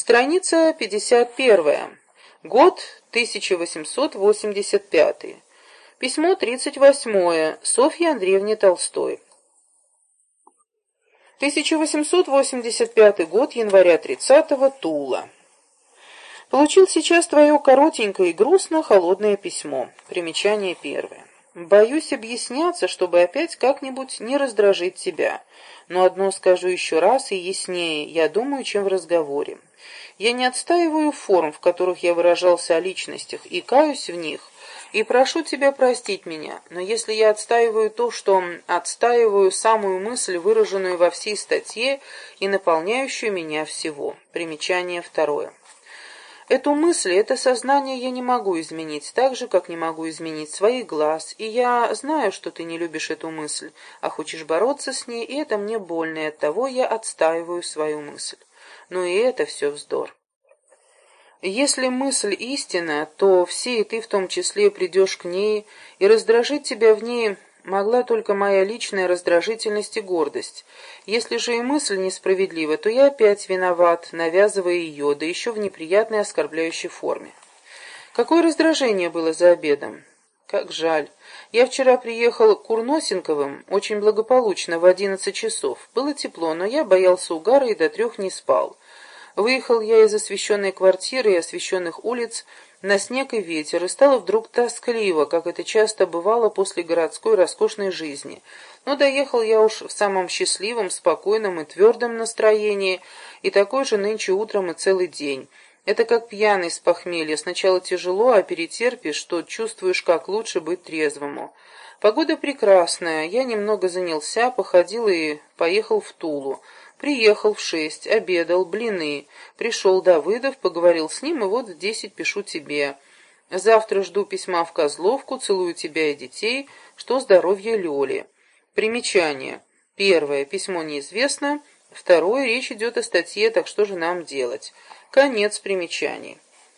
Страница 51. Год 1885. Письмо 38. Софье Андреевне Толстой. 1885 год, января 30-го, Тула. Получил сейчас твое коротенькое и грустно холодное письмо. Примечание первое. Боюсь объясняться, чтобы опять как-нибудь не раздражить тебя. Но одно скажу еще раз и яснее, я думаю, чем в разговоре. Я не отстаиваю форм, в которых я выражался о личностях, и каюсь в них, и прошу тебя простить меня, но если я отстаиваю то, что отстаиваю самую мысль, выраженную во всей статье и наполняющую меня всего. Примечание второе. Эту мысль, это сознание я не могу изменить, так же, как не могу изменить своих глаз, и я знаю, что ты не любишь эту мысль, а хочешь бороться с ней, и это мне больно, и оттого я отстаиваю свою мысль. Но и это все вздор. Если мысль истина, то все и ты в том числе придешь к ней, и раздражить тебя в ней могла только моя личная раздражительность и гордость. Если же и мысль несправедлива, то я опять виноват, навязывая ее, да еще в неприятной оскорбляющей форме. Какое раздражение было за обедом? Как жаль. Я вчера приехал к Курносенковым, очень благополучно, в одиннадцать часов. Было тепло, но я боялся угара и до трех не спал. Выехал я из освещенной квартиры и освещенных улиц, на снег и ветер, и стало вдруг тоскливо, как это часто бывало после городской роскошной жизни. Но доехал я уж в самом счастливом, спокойном и твердом настроении, и такой же нынче утром и целый день. Это как пьяный с похмелья. Сначала тяжело, а перетерпишь, что чувствуешь, как лучше быть трезвому. Погода прекрасная. Я немного занялся, походил и поехал в Тулу. Приехал в шесть, обедал, блины. Пришел Давыдов, поговорил с ним, и вот в десять пишу тебе. Завтра жду письма в Козловку, целую тебя и детей. Что здоровье Лёли. Примечание. Первое. Письмо неизвестно. Второе. Речь идет о статье, так что же нам делать? Конец примечаний.